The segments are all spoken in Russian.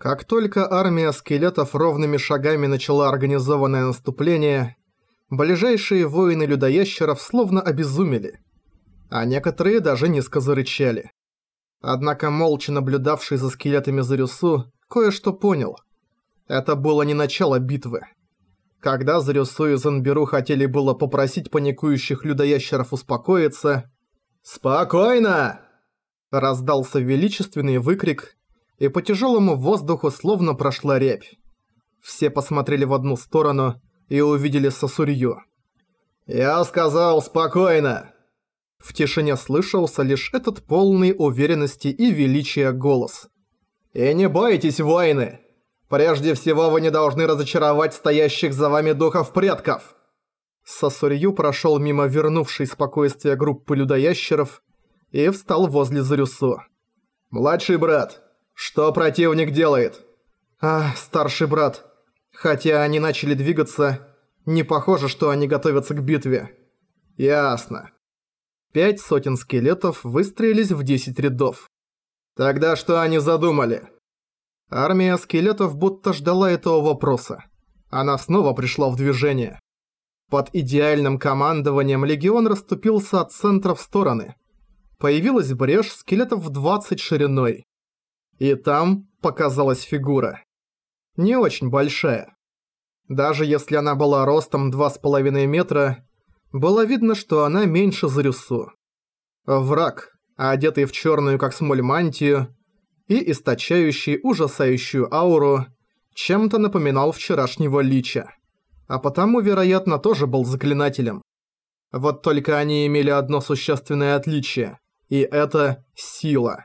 Как только армия скелетов ровными шагами начала организованное наступление, ближайшие воины людоящеров словно обезумели, а некоторые даже низко зарычали. Однако молча наблюдавший за скелетами Зарюсу кое-что понял. Это было не начало битвы. Когда Зарюсу и Занберу хотели было попросить паникующих людоящеров успокоиться, «Спокойно!» Раздался величественный выкрик, и по тяжелому воздуху словно прошла рябь. Все посмотрели в одну сторону и увидели Сосурью. «Я сказал спокойно!» В тишине слышался лишь этот полный уверенности и величия голос. «И не бойтесь, воины! Прежде всего вы не должны разочаровать стоящих за вами духов предков!» Сосурью прошел мимо вернувшей спокойствие группы людоящеров и встал возле Зарюсу. «Младший брат, что противник делает?» «А, старший брат. Хотя они начали двигаться, не похоже, что они готовятся к битве». «Ясно». Пять сотен скелетов выстроились в десять рядов. «Тогда что они задумали?» Армия скелетов будто ждала этого вопроса. Она снова пришла в движение. Под идеальным командованием легион расступился от центра в стороны. Появилась брешь скелетов в 20 шириной. И там показалась фигура. Не очень большая. Даже если она была ростом 2,5 метра, было видно, что она меньше Зарюсу. Враг, одетый в черную как смоль мантию и источающий ужасающую ауру, чем-то напоминал вчерашнего лича. А потому, вероятно, тоже был заклинателем. Вот только они имели одно существенное отличие, и это сила.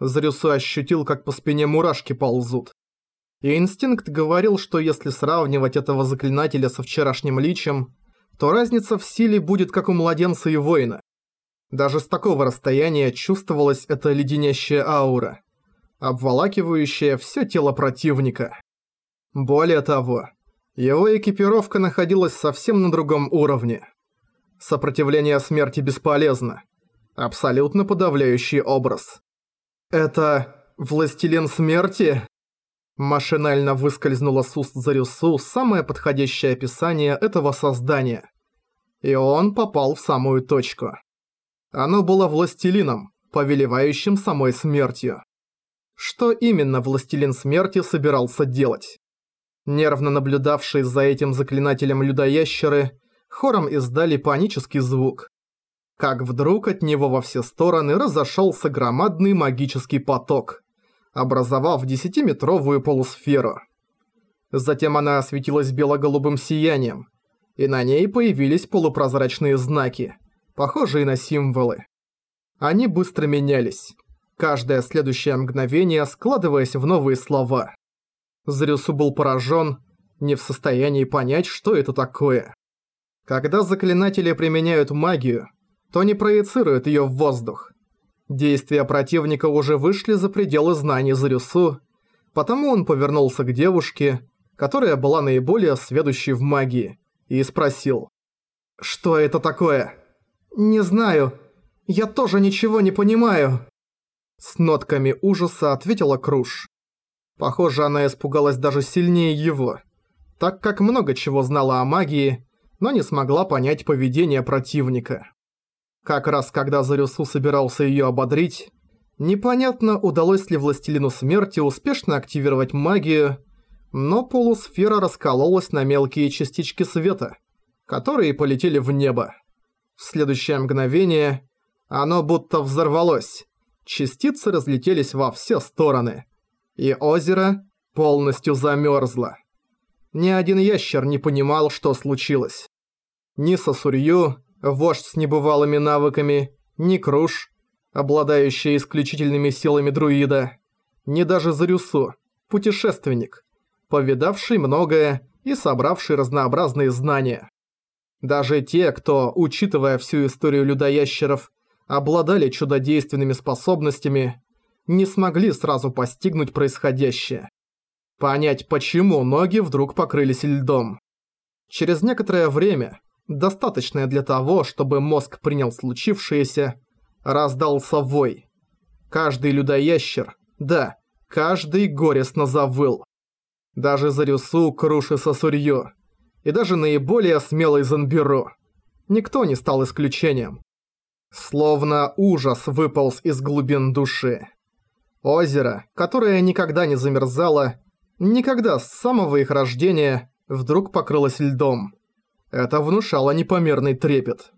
Зарюсу ощутил, как по спине мурашки ползут. И инстинкт говорил, что если сравнивать этого заклинателя со вчерашним личем, то разница в силе будет как у младенца и воина. Даже с такого расстояния чувствовалась эта леденящая аура, обволакивающая все тело противника. Более того, его экипировка находилась совсем на другом уровне. Сопротивление смерти бесполезно. Абсолютно подавляющий образ. «Это... Властелин смерти?» Машинально выскользнуло с уст Зарюсу самое подходящее описание этого создания. И он попал в самую точку. Оно было властелином, повелевающим самой смертью. Что именно Властелин Смерти собирался делать? Нервно наблюдавшие за этим заклинателем людоящеры хором издали панический звук как вдруг от него во все стороны разошелся громадный магический поток, образовав десятиметровую полусферу. Затем она осветилась бело-голубым сиянием, и на ней появились полупрозрачные знаки, похожие на символы. Они быстро менялись, каждое следующее мгновение складываясь в новые слова. Зрюсу был поражен, не в состоянии понять, что это такое. Когда заклинатели применяют магию, то не проецирует её в воздух. Действия противника уже вышли за пределы знаний Зарюсу, потому он повернулся к девушке, которая была наиболее сведущей в магии, и спросил. «Что это такое?» «Не знаю. Я тоже ничего не понимаю». С нотками ужаса ответила Круш. Похоже, она испугалась даже сильнее его, так как много чего знала о магии, но не смогла понять поведение противника. Как раз когда Зарюсу собирался её ободрить, непонятно, удалось ли Властелину Смерти успешно активировать магию, но полусфера раскололась на мелкие частички света, которые полетели в небо. В следующее мгновение оно будто взорвалось, частицы разлетелись во все стороны, и озеро полностью замёрзло. Ни один ящер не понимал, что случилось. Ни Сосурью, вождь с небывалыми навыками, ни Круш, обладающий исключительными силами друида, ни даже Зарюсу, путешественник, повидавший многое и собравший разнообразные знания. Даже те, кто, учитывая всю историю людоящеров, обладали чудодейственными способностями, не смогли сразу постигнуть происходящее. Понять, почему ноги вдруг покрылись льдом. Через некоторое время достаточное для того, чтобы мозг принял случившееся, раздался вой. Каждый людоящер, да, каждый горестно завыл. Даже Зарюсу, Круши Сосурью и даже наиболее смелый Занберу. Никто не стал исключением. Словно ужас выполз из глубин души. Озеро, которое никогда не замерзало, никогда с самого их рождения, вдруг покрылось льдом. Это внушало непомерный трепет.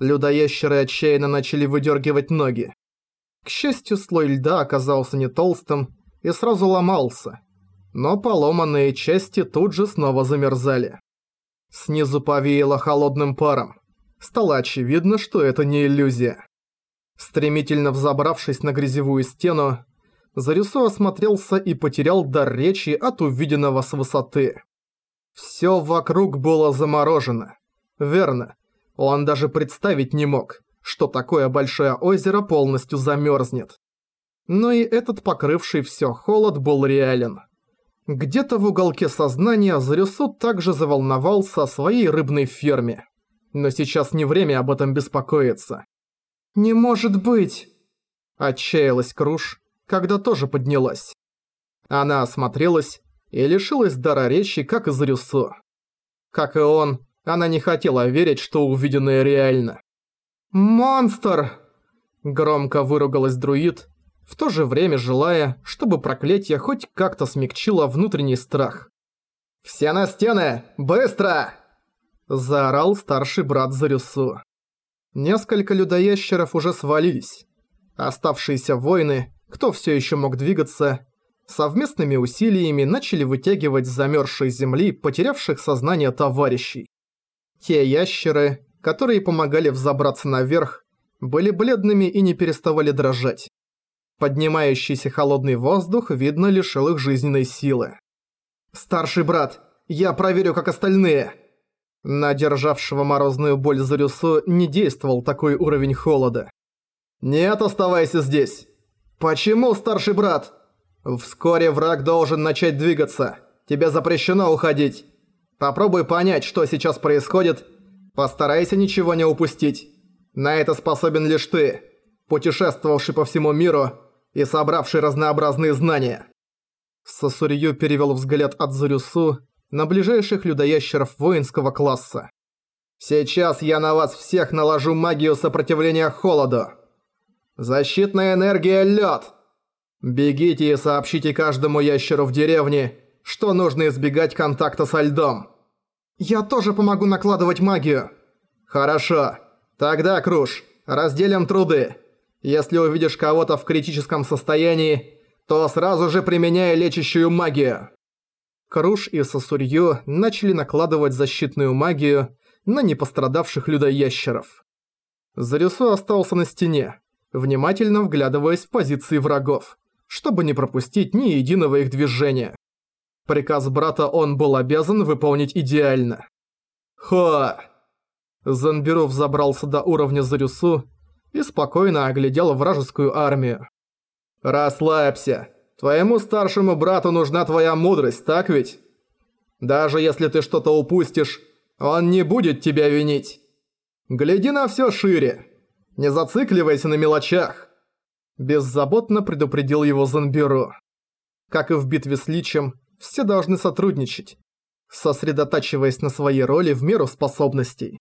Людоящеры отчаянно начали выдергивать ноги. К счастью, слой льда оказался не толстым и сразу ломался, но поломанные части тут же снова замерзали. Снизу повеяло холодным паром. Стало очевидно, что это не иллюзия. Стремительно взобравшись на грязевую стену, Зарюсо осмотрелся и потерял дар речи от увиденного с высоты. Всё вокруг было заморожено. Верно, он даже представить не мог, что такое большое озеро полностью замерзнет. Но и этот покрывший всё холод был реален. Где-то в уголке сознания Зарюсу также заволновался о своей рыбной ферме. Но сейчас не время об этом беспокоиться. «Не может быть!» Отчаялась Круш, когда тоже поднялась. Она осмотрелась и лишилась дара речи, как и Зарюсу. Как и он, она не хотела верить, что увиденное реально. «Монстр!» Громко выругалась друид, в то же время желая, чтобы проклятие хоть как-то смягчило внутренний страх. «Все на стены! Быстро!» Заорал старший брат Зарюсу. Несколько людоящеров уже свалились. Оставшиеся воины, кто все еще мог двигаться, совместными усилиями начали вытягивать с замерзшей земли потерявших сознание товарищей. Те ящеры, которые помогали взобраться наверх, были бледными и не переставали дрожать. Поднимающийся холодный воздух, видно, лишил их жизненной силы. «Старший брат, я проверю, как остальные!» На державшего морозную боль Зарюсу не действовал такой уровень холода. «Нет, оставайся здесь!» «Почему, старший брат?» «Вскоре враг должен начать двигаться. Тебе запрещено уходить. Попробуй понять, что сейчас происходит. Постарайся ничего не упустить. На это способен лишь ты, путешествовавший по всему миру и собравший разнообразные знания». Сосурью перевел взгляд от Зарюсу на ближайших людоящеров воинского класса. «Сейчас я на вас всех наложу магию сопротивления холоду. Защитная энергия лед. Бегите и сообщите каждому ящеру в деревне, что нужно избегать контакта со льдом. Я тоже помогу накладывать магию. Хорошо. Тогда, Круш, разделим труды. Если увидишь кого-то в критическом состоянии, то сразу же применяй лечащую магию. Круш и Сосурью начали накладывать защитную магию на непострадавших людоящеров. Зарюсу остался на стене, внимательно вглядываясь в позиции врагов, чтобы не пропустить ни единого их движения. Приказ брата он был обязан выполнить идеально. Хо! Занберов забрался до уровня Зарюсу и спокойно оглядел вражескую армию. «Расслабься. Твоему старшему брату нужна твоя мудрость, так ведь? Даже если ты что-то упустишь, он не будет тебя винить. Гляди на всё шире. Не зацикливайся на мелочах. Беззаботно предупредил его Занберу. Как и в битве с Личем, все должны сотрудничать, сосредотачиваясь на своей роли в меру способностей.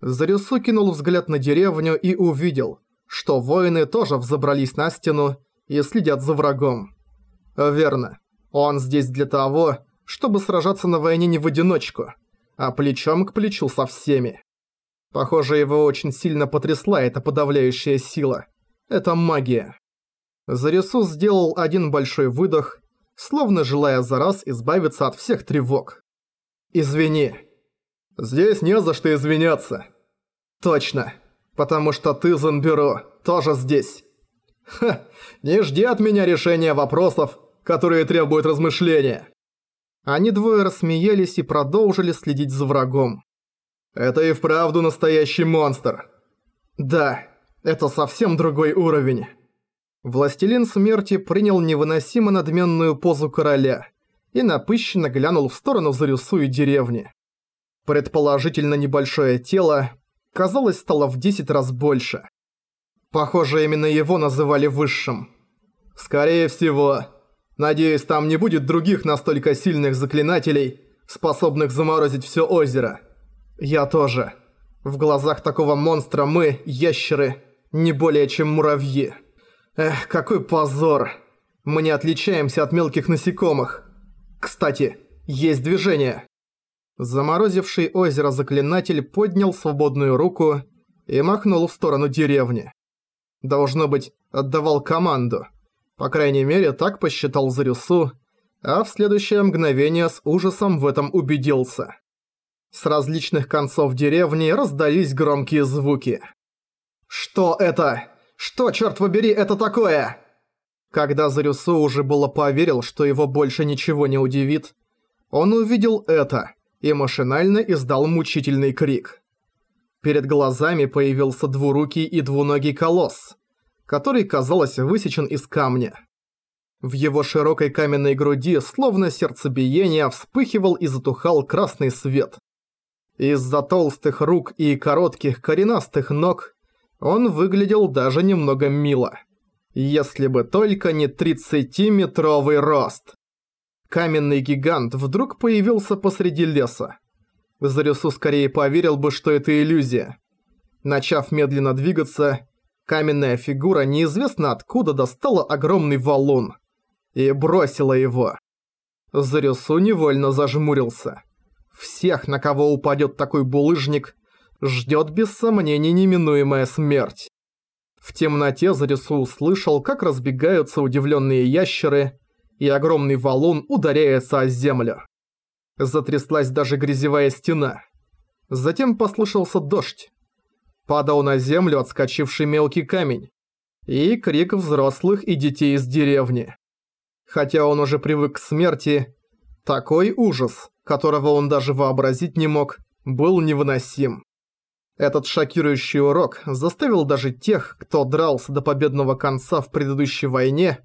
Зарюсу кинул взгляд на деревню и увидел, что воины тоже взобрались на стену и следят за врагом. Верно. Он здесь для того, чтобы сражаться на войне не в одиночку, а плечом к плечу со всеми. Похоже, его очень сильно потрясла эта подавляющая сила. Это магия. Зарисус сделал один большой выдох, словно желая за раз избавиться от всех тревог. «Извини. Здесь не за что извиняться». «Точно. Потому что ты, Занбюро, тоже здесь». «Ха, не жди от меня решения вопросов, которые требуют размышления». Они двое рассмеялись и продолжили следить за врагом. «Это и вправду настоящий монстр». «Да, это совсем другой уровень». Властелин смерти принял невыносимо надменную позу короля и напыщенно глянул в сторону Зарюсу и деревни. Предположительно небольшое тело, казалось, стало в 10 раз больше. Похоже, именно его называли высшим. Скорее всего, Надеюсь, там не будет других настолько сильных заклинателей, способных заморозить все озеро. Я тоже. В глазах такого монстра мы, ящеры, не более чем муравьи. Эх, какой позор. Мы не отличаемся от мелких насекомых. Кстати, есть движение. Заморозивший озеро заклинатель поднял свободную руку и махнул в сторону деревни. Должно быть, отдавал команду. По крайней мере, так посчитал Зарюсу, а в следующее мгновение с ужасом в этом убедился. С различных концов деревни раздались громкие звуки. «Что это? Что, черт побери, это такое?» Когда Зарюсу уже было поверил, что его больше ничего не удивит, он увидел это и машинально издал мучительный крик. Перед глазами появился двурукий и двуногий колосс, который, казалось, высечен из камня. В его широкой каменной груди, словно сердцебиение, вспыхивал и затухал красный свет. Из-за толстых рук и коротких коренастых ног он выглядел даже немного мило. Если бы только не 30-метровый рост. Каменный гигант вдруг появился посреди леса. Зарюсу скорее поверил бы, что это иллюзия. Начав медленно двигаться, каменная фигура неизвестно откуда достала огромный валун и бросила его. Зарюсу невольно зажмурился. Всех, на кого упадет такой булыжник, ждет без сомнений неминуемая смерть. В темноте Зарису услышал, как разбегаются удивленные ящеры, и огромный валун ударяется о землю. Затряслась даже грязевая стена. Затем послышался дождь. Падал на землю отскочивший мелкий камень. И крик взрослых и детей из деревни. Хотя он уже привык к смерти, такой ужас, которого он даже вообразить не мог, был невыносим. Этот шокирующий урок заставил даже тех, кто дрался до победного конца в предыдущей войне,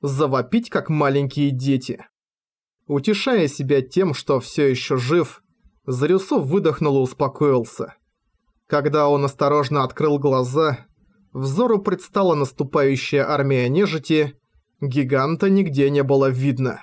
завопить как маленькие дети. Утешая себя тем, что все еще жив, Зарюсов выдохнул и успокоился. Когда он осторожно открыл глаза, взору предстала наступающая армия нежити, гиганта нигде не было видно.